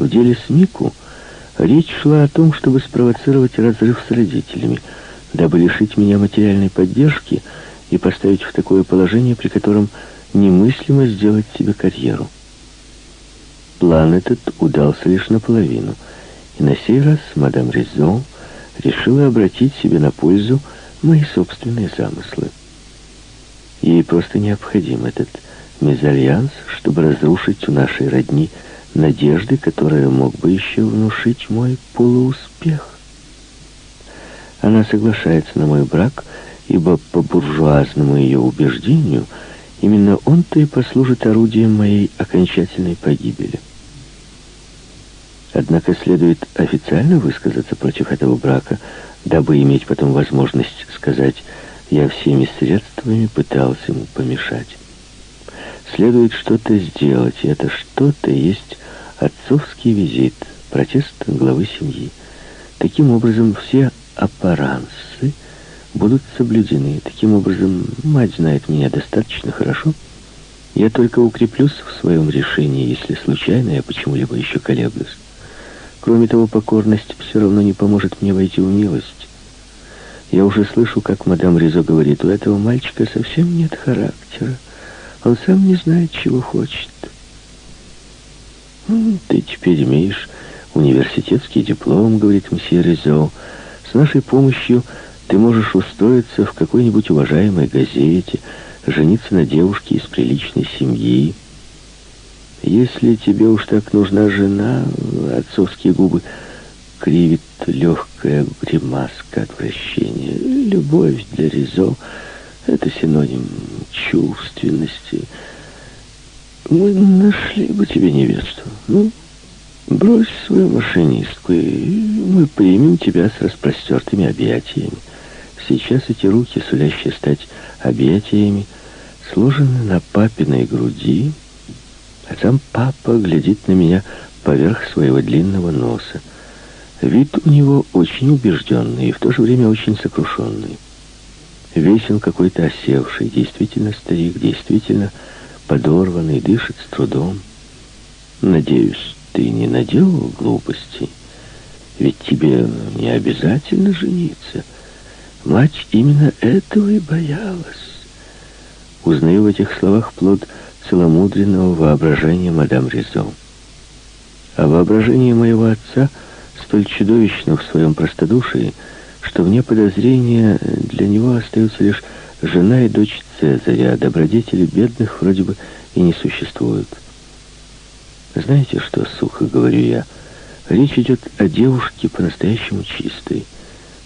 В деле с Мику речь шла о том, чтобы спровоцировать разрыв с родителями, дабы лишить меня материальной поддержки и поставить в такое положение, при котором немыслимо сделать себе карьеру. План этот удался лишь наполовину, и на сей раз мадам Ризо решила обратить себе на пользу мои собственные замыслы. Ей просто необходим этот мезальянс, чтобы разрушить у нашей родни надежды, которые мог бы еще внушить мой полууспех. Она соглашается на мой брак, ибо по буржуазному ее убеждению именно он-то и послужит орудием моей окончательной погибели. Однако следует официально высказаться против этого брака, дабы иметь потом возможность сказать «я всеми средствами пытался ему помешать». Следует что-то сделать, и это что-то есть отцовский визит, протест главы семьи. Таким образом, все аппарансы будут соблюдены. Таким образом, мать знает меня достаточно хорошо. Я только укреплюсь в своем решении, если случайно я почему-либо еще колеблюсь. Кроме того, покорность все равно не поможет мне войти в милость. Я уже слышу, как мадам Ризо говорит, у этого мальчика совсем нет характера. Он сам не знает, чего хочет. «Ты теперь имеешь университетский диплом», — говорит мсье Ризо. «С нашей помощью ты можешь устроиться в какой-нибудь уважаемой газете, жениться на девушке из приличной семьи». Если тебе уж так нужна жена, отцовские губы кривит легкая гримаска отвращения. Любовь для Ризо — это синоним чувственности. Мы нашли бы тебе невесту. Ну, брось свою машинистку, и мы примем тебя с распростертыми объятиями. Сейчас эти руки, сулящие стать объятиями, сложены на папиной груди, а сам папа глядит на меня поверх своего длинного носа. Вид у него очень убежденный и в то же время очень сокрушенный. Весь он какой-то осевший, действительно старик, действительно подорванный, дышит с трудом. Надеюсь, ты не наделал глупостей? Ведь тебе не обязательно жениться. Мать именно этого и боялась. Узнаю в этих словах плод целомудренного воображения мадам Ризо. А воображение моего отца столь чудовищно в своем простодушии, что вне подозрения для него остаются лишь жена и дочь Цезаря, а добродетели бедных вроде бы и не существуют. Знаете, что, сухо говорю я, речь идет о девушке по-настоящему чистой.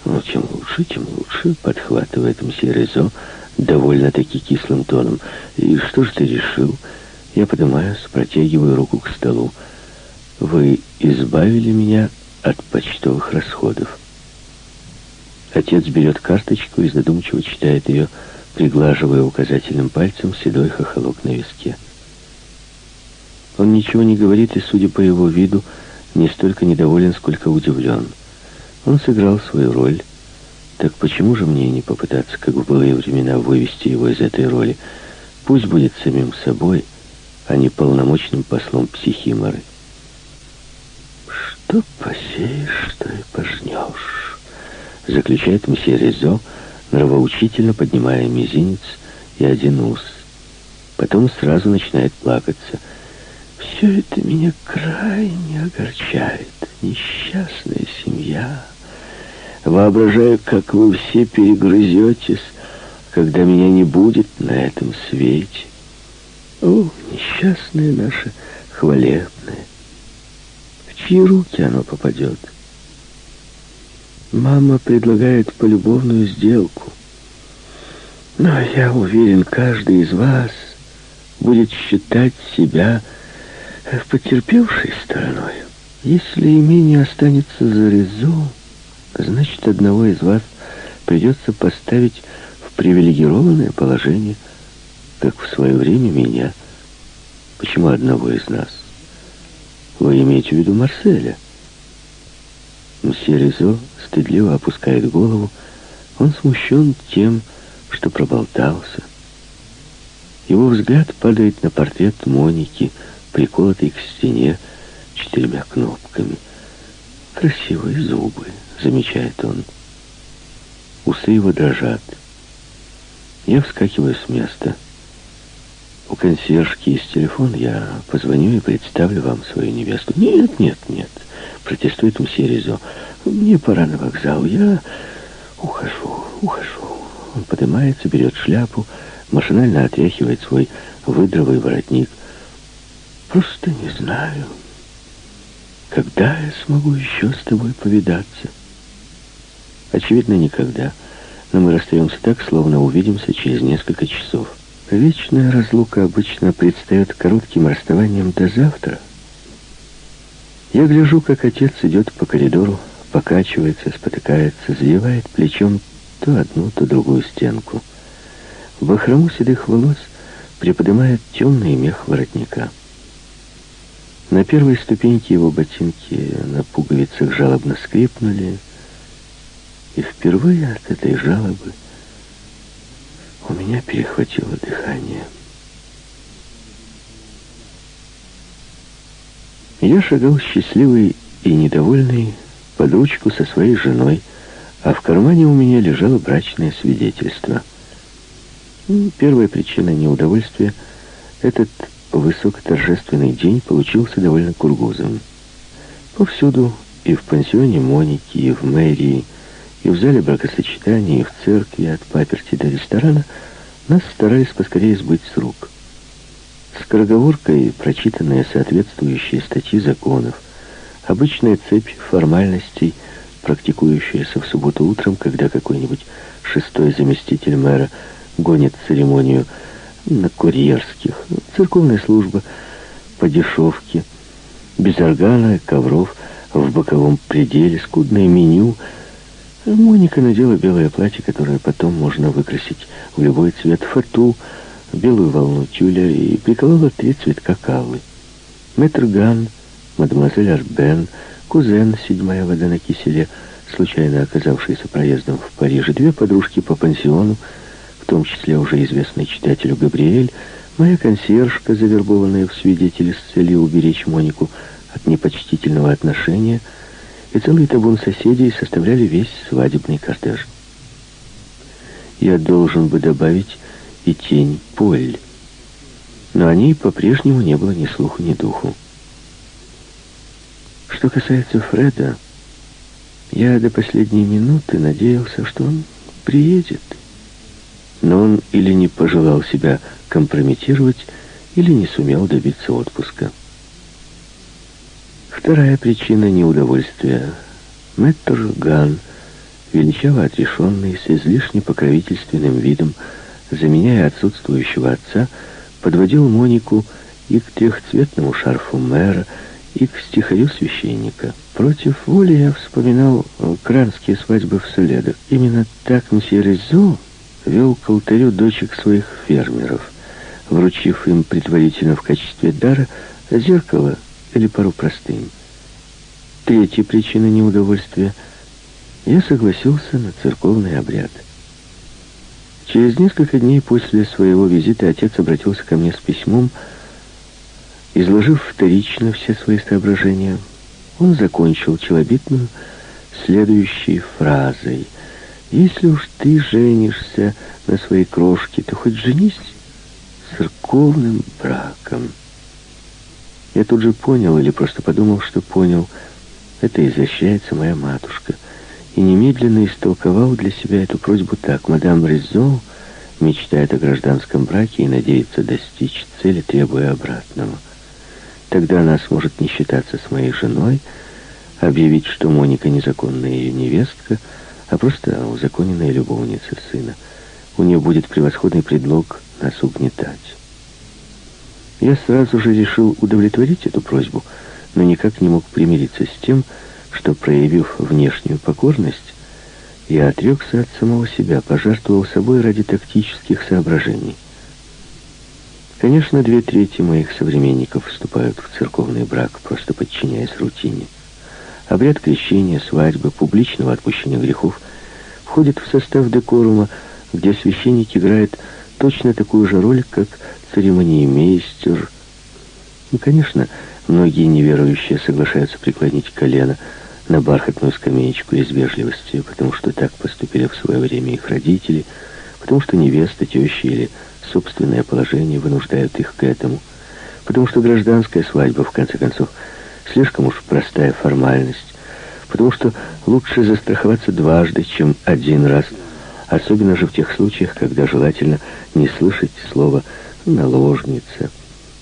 Ну, чем лучше, тем лучше, подхватывает мсье Резо, довольно-таки кислым тоном. «И что же ты решил?» Я поднимаюсь, протягиваю руку к столу. «Вы избавили меня от почтовых расходов». Отец берет карточку и задумчиво читает ее, приглаживая указательным пальцем седой хохолок на виске. Он ничего не говорит и, судя по его виду, не столько недоволен, сколько удивлен. Он сыграл свою роль, так почему же мне не попытаться, как в былые времена, вывести его из этой роли? Пусть будет самим собой, а не полномочным послом психиморы. «Что посеешь, что и пожнешь», — заключает месье Резо, нравоучительно поднимая мизинец и один ус. Потом сразу начинает плакаться. «Все это меня крайне огорчает. Несчастная семья». Воображаю, как вы все перегрызетесь, когда меня не будет на этом свете. О, несчастное наше хвалебное! В чьи руки оно попадет? Мама предлагает полюбовную сделку. Но я уверен, каждый из вас будет считать себя потерпевшей стороной. Если имение останется за резон, Значит, одного из вас придется поставить в привилегированное положение, как в свое время меня. Почему одного из нас? Вы имеете в виду Марселя? Мсье Резо стыдливо опускает голову. Он смущен тем, что проболтался. Его взгляд падает на портрет Моники, приколотый к стене, четырьмя кнопками. Красивые зубы, замечает он. Усы его дрожат. Я вскакиваю с места. У консьержки есть телефон, я позвоню и представлю вам свою невесту. Нет, нет, нет, протестует мсье Ризо. Мне пора на вокзал, я ухожу, ухожу. Он поднимается, берет шляпу, машинально отряхивает свой выдровый воротник. Просто не знаю, когда я смогу еще с тобой повидаться. Очевидно, никогда. Но мы расстаемся так, словно увидимся через несколько часов. Вечная разлука обычно предстает коротким расставанием до завтра. Я гляжу, как отец идет по коридору, покачивается, спотыкается, задевает плечом то одну, то другую стенку. В бахрому седых волос приподнимает темный мех воротника. На первой ступеньке его ботинки на пуговицах жалобно скрипнули, и впервые от этой жалобы у меня перехватило дыхание. Я шагал счастливый и недовольный под ручку со своей женой, а в кармане у меня лежало брачное свидетельство. Первая причина неудовольствия — этот высокоторжественный день получился довольно кургузом. Повсюду, и в пансионе Моники, и в мэрии, и в зале бракосочетания, и в церкви, от паперти до ресторана, нас старались поскорее сбыть с рук. Скороговоркой прочитанные соответствующие статьи законов, обычная цепь формальностей, практикующаяся в субботу утром, когда какой-нибудь шестой заместитель мэра гонит церемонию на курьерских, церковная служба по дешевке, без органа, ковров, в боковом пределе, скудное меню — Моника надела белое платье, которое потом можно выкрасить в любой цвет. Фату, белую волну тюля и приколола три цветка кавы. Мэтр Ган, мадемуазель Арбен, кузен, седьмая вода на киселе, случайно оказавшийся проездом в Париже, две подружки по пансиону, в том числе уже известный читателю Габриэль, моя консьержка, завербованная в свидетели с целью уберечь Монику от непочтительного отношения — и целый табун соседей составляли весь свадебный кортеж. Я должен бы добавить и тень Поль, но о ней по-прежнему не было ни слуху, ни духу. Что касается Фреда, я до последней минуты надеялся, что он приедет. Но он или не пожелал себя компрометировать, или не сумел добиться отпуска. Вторая причина неудовольствия. Мэттер Ган, величаво отрешенный, с излишне покровительственным видом, заменяя отсутствующего отца, подводил Монику и к трехцветному шарфу мэра, и к стихарю священника. Против воли я вспоминал кранские свадьбы в Соледах. Именно так мсье Резо вел к алтарю дочек своих фермеров, вручив им предварительно в качестве дара зеркало или пару простынь. Третья причина неудовольствия. Я согласился на церковный обряд. Через несколько дней после своего визита отец обратился ко мне с письмом, изложив вторично все свои соображения. Он закончил челобитную следующей фразой. «Если уж ты женишься на своей крошке, то хоть женись церковным браком». Я тут же понял, или просто подумал, что понял, это изощряется моя матушка, и немедленно истолковал для себя эту просьбу так. Мадам Ризо мечтает о гражданском браке и надеется достичь цели, требуя обратного. Тогда она сможет не считаться с моей женой, объявить, что Моника незаконная ее невестка, а просто узаконенная любовница сына. У нее будет превосходный предлог нас угнетать. Я сразу же решил удовлетворить эту просьбу, но никак не мог примириться с тем, что, проявив внешнюю покорность, я отрекся от самого себя, пожертвовал собой ради тактических соображений. Конечно, две трети моих современников вступают в церковный брак, просто подчиняясь рутине. Обряд крещения, свадьбы, публичного отпущения грехов входит в состав декорума, где священник играет точно такую же роль, как церемониймейстер. И, конечно, Многие неверующие соглашаются преклонить колено на бархатную скамеечку из вежливости, потому что так поступили в свое время их родители, потому что невеста, теща или собственное положение вынуждают их к этому, потому что гражданская свадьба, в конце концов, слишком уж простая формальность, потому что лучше застраховаться дважды, чем один раз, особенно же в тех случаях, когда желательно не слышать слова «наложница»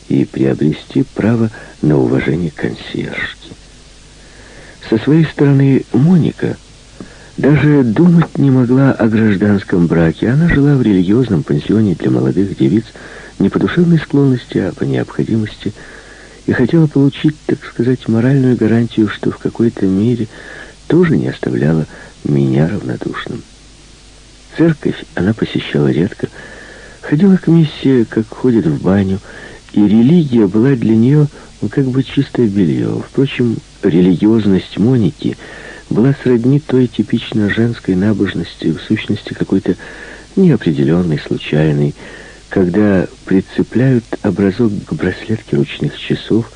и приобрести право на уважение консьержки. Со своей стороны Моника даже думать не могла о гражданском браке. Она жила в религиозном пансионе для молодых девиц не по душевной склонности, а по необходимости, и хотела получить, так сказать, моральную гарантию, что в какой-то мере тоже не оставляла меня равнодушным. Церковь она посещала редко, ходила к миссии, как ходит в баню, и религия была для нее ну, как бы чистое белье. Впрочем, религиозность Моники была сродни той типично женской набожности, в сущности какой-то неопределенной, случайной, когда прицепляют образок к браслетке ручных часов,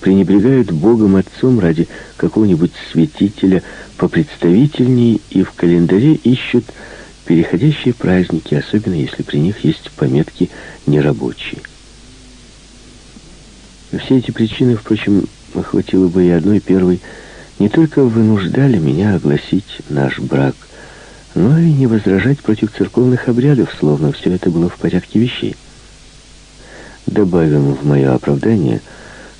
пренебрегают Богом Отцом ради какого-нибудь святителя попредставительней и в календаре ищут переходящие праздники, особенно если при них есть пометки «нерабочие». Все эти причины, впрочем, хватило бы и одной первой, не только вынуждали меня огласить наш брак, но и не возражать против церковных обрядов, словно все это было в порядке вещей. Добавим в мое оправдание,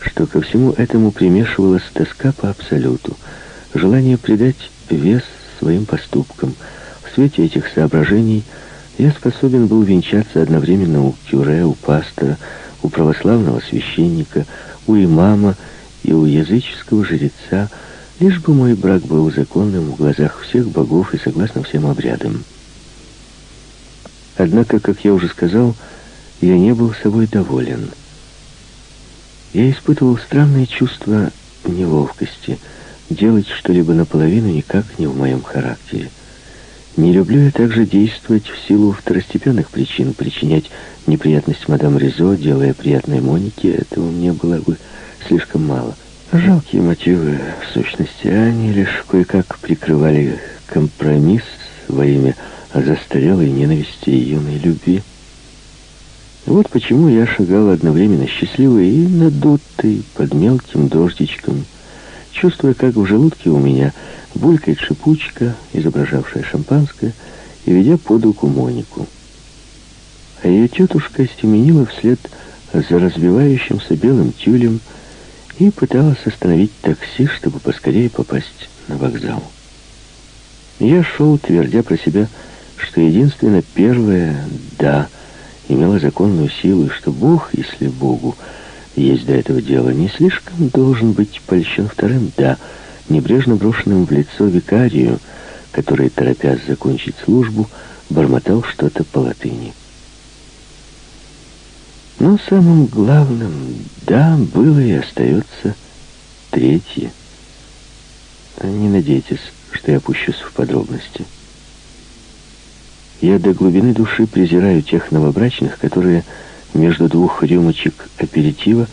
что ко всему этому примешивалась тоска по абсолюту, желание придать вес своим поступкам. В свете этих соображений я способен был венчаться одновременно у кюре, у пастора, у православного священника, у имама и у языческого жреца, лишь бы мой брак был законным в глазах всех богов и согласно всем обрядам. Однако, как я уже сказал, я не был собой доволен. Я испытывал странное чувство неловкости. Делать что-либо наполовину никак не в моем характере. Не люблю я также действовать в силу второстепенных причин, причинять неприятность мадам Ризо, делая приятной Монике, этого мне было бы слишком мало. Жалкие мотивы, в сущности, они лишь кое-как прикрывали компромисс во имя застарелой ненависти и юной любви. Вот почему я шагал одновременно счастливый и надутый под мелким дождичком, чувствуя, как в желудке у меня булькает шипучка, изображавшая шампанское, и ведя под руку Монику. А ее тетушка стеменила вслед за развивающимся белым тюлем и пыталась остановить такси, чтобы поскорее попасть на вокзал. Я шел, твердя про себя, что единственно первое «да» имело законную силу, и что Бог, если Богу есть до этого дела, не слишком должен быть польщен вторым «да», небрежно брошенным в лицо викарию, который, торопясь закончить службу, бормотал что-то по латыни. Но самым главным, да, было и остается третье. Не надейтесь, что я опущусь в подробности. Я до глубины души презираю тех новобрачных, которые между двух рюмочек аперитива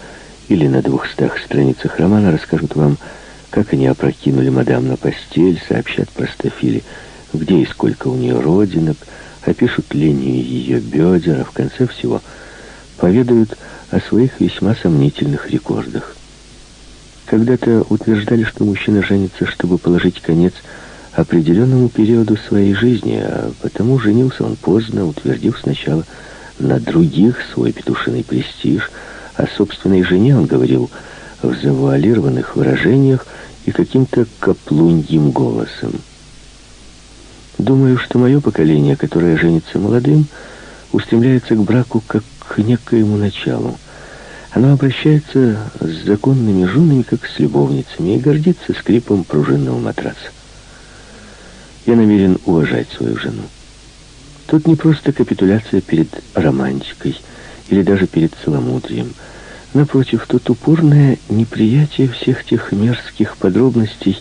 или на двухстах страницах романа расскажут вам как они опрокинули мадам на постель, сообщат простофиле, где и сколько у нее родинок, опишут линию ее бедер, а в конце всего поведают о своих весьма сомнительных рекордах. Когда-то утверждали, что мужчина женится, чтобы положить конец определенному периоду своей жизни, а потому женился он поздно, утвердив сначала на других свой петушиный престиж, о собственной жене он говорил в завуалированных выражениях, и каким-то каплуньим голосом. Думаю, что мое поколение, которое женится молодым, устремляется к браку как к некоему началу. Оно обращается с законными женами, как с любовницами, и гордится скрипом пружинного матраса. Я намерен уважать свою жену. Тут не просто капитуляция перед романтикой или даже перед целомудрием – Напротив, тут упорное неприятие всех тех мерзких подробностей,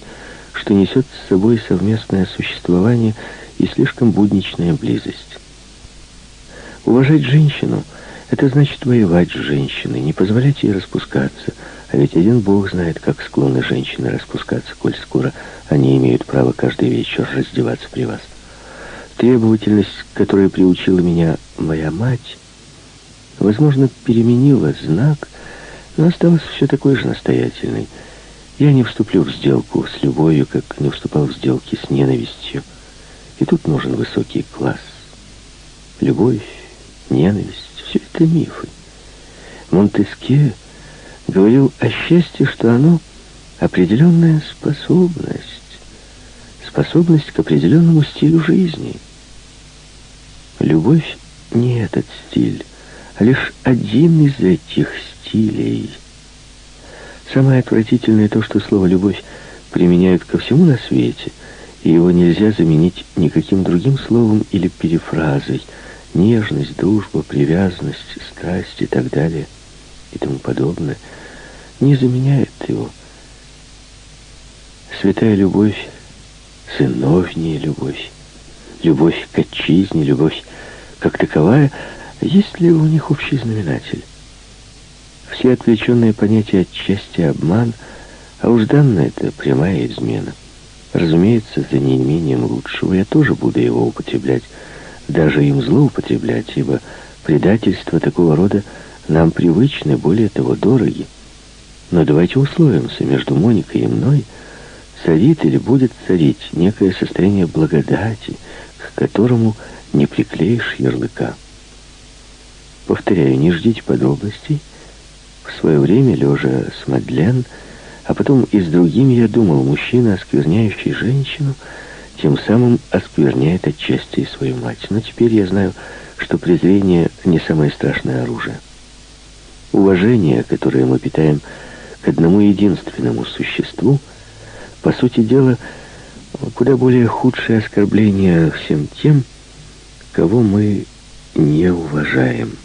что несет с собой совместное существование и слишком будничная близость. Уважать женщину — это значит воевать с женщиной, не позволять ей распускаться, А ведь один Бог знает, как склонны женщины распускаться, коль скоро они имеют право каждый вечер раздеваться при вас. Требовательность, которая приучила меня моя мать, возможно, переменила знак, но осталась все такой же настоятельной. Я не вступлю в сделку с любовью, как не вступал в сделки с ненавистью. И тут нужен высокий класс. Любовь, ненависть — все это мифы. Монтеске говорил о счастье, что оно — определенная способность, способность к определенному стилю жизни. Любовь не этот стиль, а лишь один из этих стилей. Самое отвратительное то, что слово «любовь» применяют ко всему на свете, и его нельзя заменить никаким другим словом или перефразой. Нежность, дружба, привязанность, страсть и так далее и тому подобное не заменяет его. Святая любовь, сыновняя любовь, любовь к отчизне, любовь как таковая, есть ли у них общий знаменатель? Все отвлеченные понятия отчасти обман, а уж данное это прямая измена. Разумеется, за неимением лучшего я тоже буду его употреблять, даже им злоупотреблять, ибо предательство такого рода нам привычны, более того, дороги. Но давайте условимся, между Моникой и мной царит или будет царить некое состояние благодати, к которому не приклеишь ярлыка. Повторяю, не ждите подробностей. В свое время, лежа с Мадлен, а потом и с другими, я думал, мужчина, оскверняющий женщину, тем самым оскверняет отчасти и свою мать. Но теперь я знаю, что презрение не самое страшное оружие. Уважение, которое мы питаем к одному единственному существу, по сути дела, куда более худшее оскорбление всем тем, кого мы не уважаем.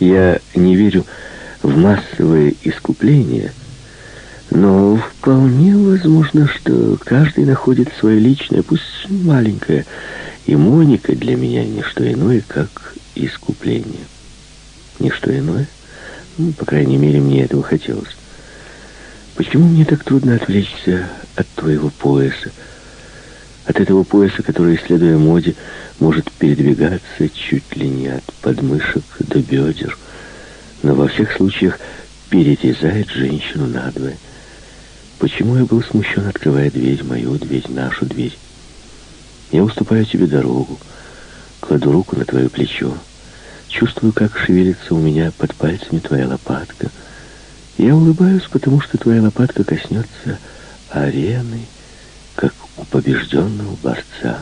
Я не верю в массовое искупление, но вполне возможно, что каждый находит свое личное, пусть маленькое, и Моника для меня не что иное, как искупление. Не что иное? Ну, по крайней мере, мне этого хотелось. Почему мне так трудно отвлечься от твоего пояса? От этого пояса, который, следуя моде, может передвигаться чуть ли не от подмышек до бедер, но во всех случаях перерезает женщину надвое. Почему я был смущен, открывая дверь, мою дверь, нашу дверь? Я уступаю тебе дорогу, кладу руку на твое плечо, Чувствую, как шевелится у меня под пальцами твоя лопатка. Я улыбаюсь, потому что твоя лопатка коснется арены, как у побежденного борца.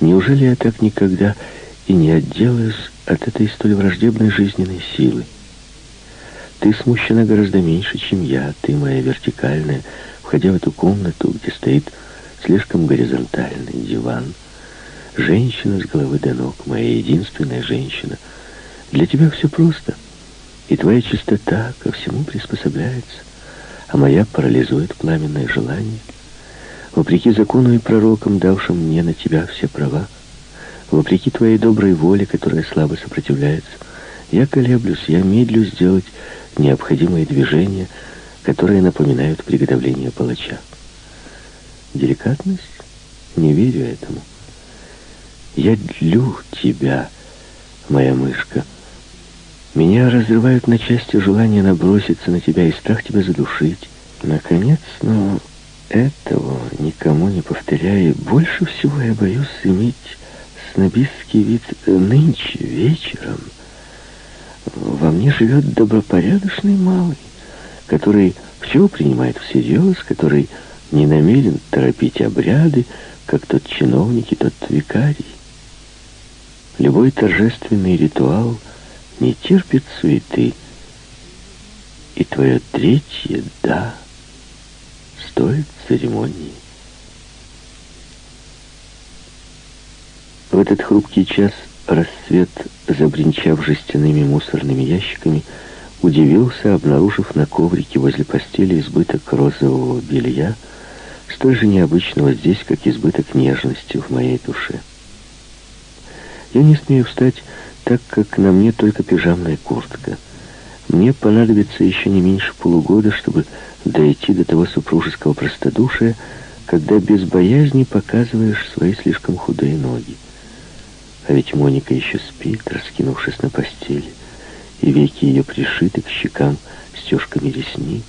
Неужели я так никогда и не отделаюсь от этой столь враждебной жизненной силы? Ты смущена гораздо меньше, чем я. Ты моя вертикальная, входя в эту комнату, где стоит слишком горизонтальный диван — Женщина с головы до ног, моя единственная женщина. Для тебя все просто, и твоя чистота ко всему приспособляется, а моя парализует пламенное желание. Вопреки закону и пророкам, давшим мне на тебя все права, вопреки твоей доброй воле, которая слабо сопротивляется, я колеблюсь, я медлю сделать необходимые движения, которые напоминают приготовление палача. Деликатность? Не верю этому. Я длю тебя, моя мышка. Меня разрывают на части желание наброситься на тебя и страх тебя задушить. Наконец, но этого никому не повторяя, больше всего я боюсь иметь снобистский вид нынче вечером. Во мне живет добропорядочный малый, который все принимает всерьез, который не намерен торопить обряды, как тот чиновник и тот викарий. Любой торжественный ритуал не терпит суеты, и твое третье «да» стоит церемонии. В этот хрупкий час рассвет, забринчав жестяными мусорными ящиками, удивился, обнаружив на коврике возле постели избыток розового белья, столь же необычного здесь, как избыток нежности в моей душе. Я не смею встать, так как на мне только пижамная куртка. Мне понадобится еще не меньше полугода, чтобы дойти до того супружеского простодушия, когда без боязни показываешь свои слишком худые ноги. А ведь Моника еще спит, раскинувшись на постели, и веки ее пришиты к щекам стежками ресниц.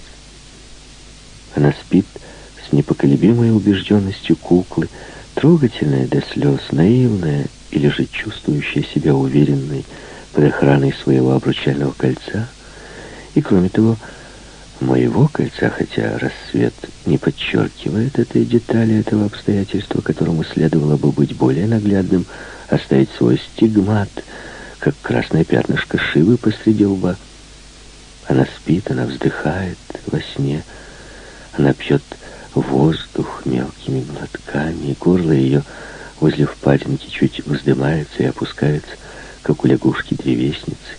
Она спит с непоколебимой убежденностью куклы, трогательная до слез, наивная или же чувствующая себя уверенной под охраной своего обручального кольца. И кроме того, моего кольца, хотя рассвет не подчеркивает этой детали, этого обстоятельства, которому следовало бы быть более наглядным, оставить свой стигмат, как красное пятнышко шивы посреди лба. Она спит, она вздыхает во сне, она пьет воздух мелкими глотками, и горло ее возле впадинки чуть вздымается и опускается, как у лягушки-древесницы.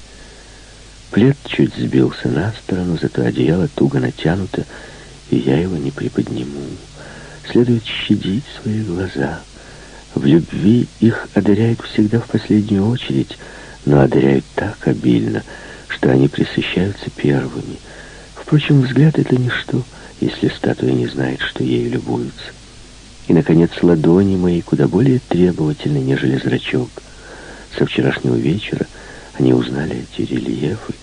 Плед чуть сбился на сторону, зато одеяло туго натянуто, и я его не приподниму. Следует щадить свои глаза — в любви их одаряют всегда в последнюю очередь, но одаряют так обильно, что они присыщаются первыми. Впрочем, взгляд — это ничто, если статуя не знает, что ею любуются. И, наконец, ладони мои куда более требовательны, нежели зрачок. Со вчерашнего вечера они узнали эти рельефы,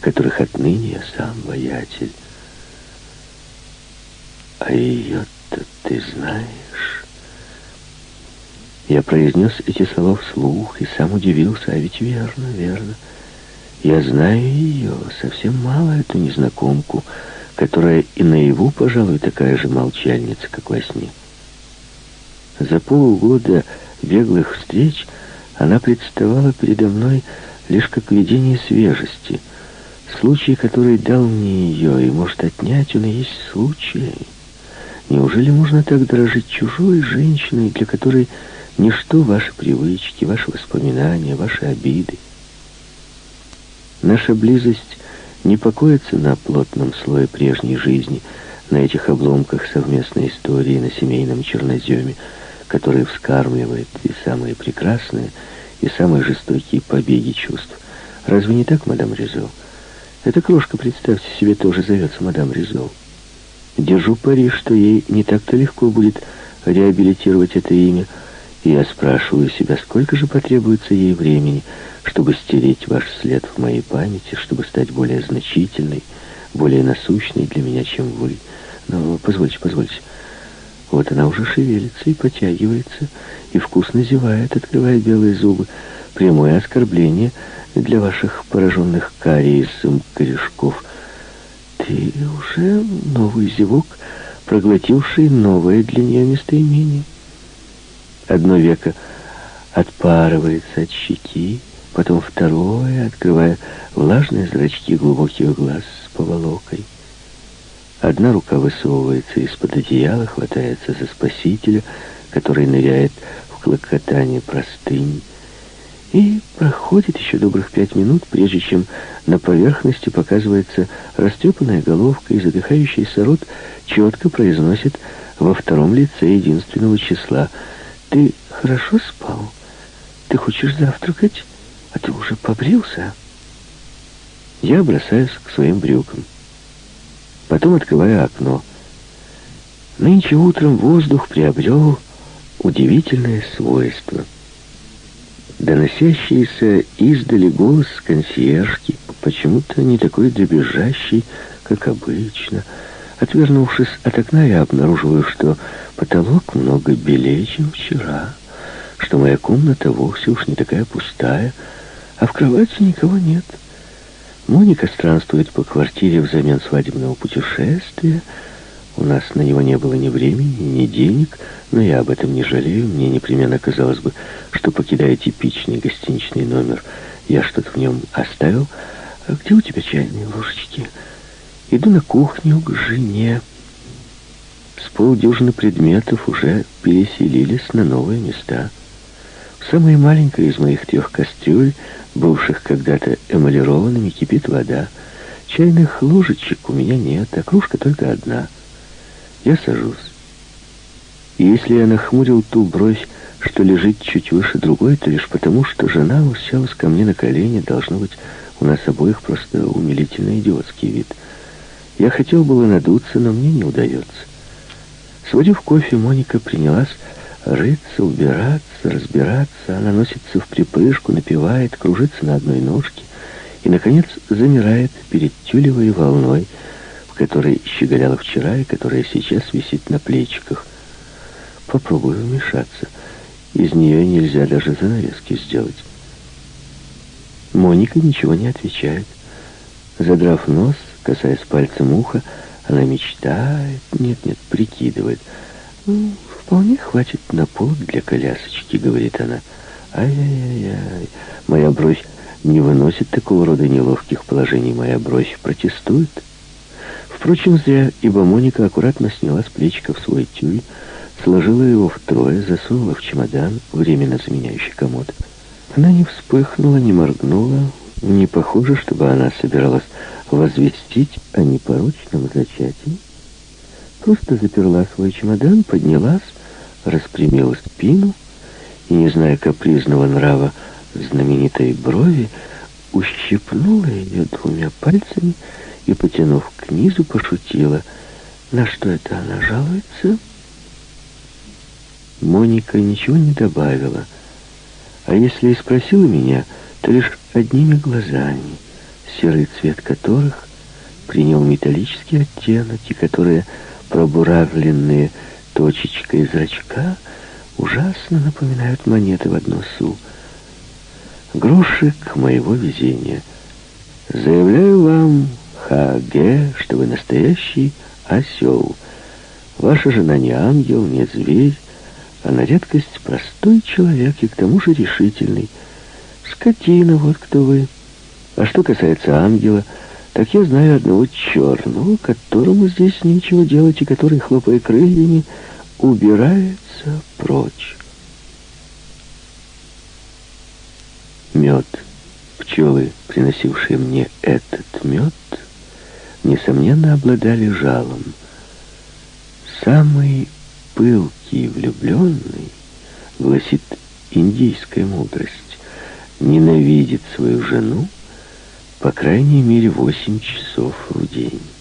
которых отныне я сам воятель. А ее-то ты знаешь... Я произнес эти слова вслух и сам удивился, а ведь верно, верно. Я знаю ее, совсем мало эту незнакомку, которая и наяву, пожалуй, такая же молчальница, как во сне. За полгода беглых встреч она представала передо мной лишь как видение свежести. Случай, который дал мне ее и может отнять, он и есть случай. Неужели можно так дорожить чужой женщиной, для которой Ничто ваши привычки, ваши воспоминания, ваши обиды. Наша близость не покоится на плотном слое прежней жизни, на этих обломках совместной истории, на семейном черноземе, который вскармливает и самые прекрасные, и самые жестокие побеги чувств. Разве не так, мадам Ризо? Эта крошка, представьте себе, тоже зовется мадам Ризо. Держу пари, что ей не так-то легко будет реабилитировать это имя, я спрашиваю себя, сколько же потребуется ей времени, чтобы стереть ваш след в моей памяти, чтобы стать более значительной, более насущной для меня, чем вы. Но позвольте, позвольте. Вот она уже шевелится и потягивается, и вкусно зевает, открывая белые зубы. Прямое оскорбление для ваших пораженных кариесом корешков. Ты уже новый зевок, проглотивший новое для нее местоимение. Одно веко отпарывается от щеки, потом второе, открывая влажные зрачки глубоких глаз с поволокой. Одна рука высовывается из-под одеяла, хватается за спасителя, который ныряет в клокотание простынь. И проходит еще добрых пять минут, прежде чем на поверхности показывается растрепанная головка, и задыхающийся рот четко произносит во втором лице единственного числа — ты хорошо спал? Ты хочешь завтракать? А ты уже побрился? Я бросаюсь к своим брюкам. Потом открываю окно. Нынче утром воздух приобрел удивительное свойство. Доносящийся издали голос консьержки, почему-то не такой дребезжащий, как обычно, — Отвернувшись от окна, я обнаруживаю, что потолок много белее, чем вчера, что моя комната вовсе уж не такая пустая, а в кровати никого нет. Моника странствует по квартире взамен свадебного путешествия. У нас на него не было ни времени, ни денег, но я об этом не жалею. Мне непременно казалось бы, что, покидая типичный гостиничный номер, я что-то в нем оставил. А где у тебя чайные ложечки?» Иду на кухню к жене. С полдюжины предметов уже переселились на новые места. В самой маленькой из моих трех кастрюль, бывших когда-то эмалированными, кипит вода. Чайных ложечек у меня нет, а кружка только одна. Я сажусь. И если я нахмурил ту бровь, что лежит чуть выше другой, то лишь потому, что жена уселась ко мне на колени, должно быть, У нас обоих просто умилительно идиотский вид. Я хотел было надуться, но мне не удается. Сводив кофе, Моника принялась рыться, убираться, разбираться. Она носится в припрыжку, напевает, кружится на одной ножке и, наконец, замирает перед тюлевой волной, в которой щеголяла вчера и которая сейчас висит на плечиках. Попробую вмешаться. Из нее нельзя даже занавески сделать. Моника ничего не отвечает. Задрав нос, касаясь пальцем уха, она мечтает, нет-нет, прикидывает. «Ну, вполне хватит на полок для колясочки», — говорит она. «Ай-яй-яй, моя бровь не выносит такого рода неловких положений, моя бровь протестует». Впрочем, зря, ибо Моника аккуратно сняла с плечика в свой тюль, сложила его втрое, засунула в чемодан, временно заменяющий комод. Она не вспыхнула, не моргнула, не похоже, чтобы она собиралась возвестить о непорочном зачатии. Просто заперла свой чемодан, поднялась, распрямила спину и, не зная капризного нрава знаменитой брови, ущипнула ее двумя пальцами и, потянув к низу, пошутила. На что это она жалуется? Моника ничего не добавила, а если и спросила меня, то лишь одними глазами, серый цвет которых принял металлический оттенок, и которые, пробуравленные точечкой зрачка, ужасно напоминают монеты в одну су. Грошек моего везения. Заявляю вам, Ха-Ге, что вы настоящий осел. Ваша жена не ангел, не зверь, а на редкость простой человек и к тому же решительный. Скотина, вот кто вы. А что касается ангела, так я знаю одного черного, которому здесь нечего делать и который, хлопая крыльями, убирается прочь. Мед. Пчелы, приносившие мне этот мед, несомненно, обладали жалом. Самый пылкий влюбленный, гласит индийская мудрость, ненавидит свою жену по крайней мере восемь часов в день.